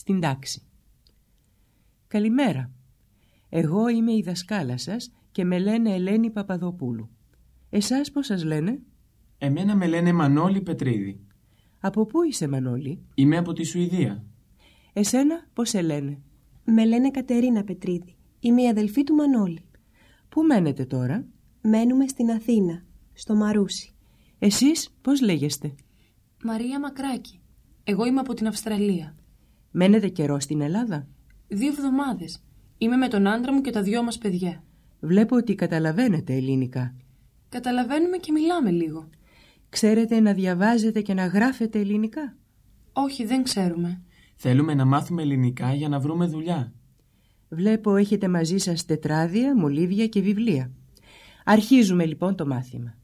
στην τάξη. Καλημέρα. Εγώ είμαι η δασκάλα σας και με λένε Ελένη Παπαδοπούλου. Εσάς πώς σας λένε; Εμένα με λένε Μανώλη Πετρίδη. Από πού είσαι Μανώλη; Είμαι από τη Σουηδία. Εσένα πώς σε λένε; Με λένε Κατερίνα Πετρίδη. Είμαι η αδελφή του Μανώλη. Πού μένετε τώρα; Μένουμε στην Αθήνα, στο Μαρούσι. Εσείς πώς λέγεστε; Μαρία Μακράκη. Εγώ είμαι από την Αυστραλία. Μένετε καιρό στην Ελλάδα; Δύο εβδομάδες. Είμαι με τον άντρα μου και τα δυο μας παιδιά. Βλέπω ότι καταλαβαίνετε ελληνικά. Καταλαβαίνουμε και μιλάμε λίγο. Ξέρετε να διαβάζετε και να γράφετε ελληνικά; Όχι, δεν ξέρουμε. Θέλουμε να μάθουμε ελληνικά για να βρούμε δουλειά. Βλέπω έχετε μαζί σας τετράδια, μολύβια και βιβλία. Αρχίζουμε λοιπόν το μάθημα.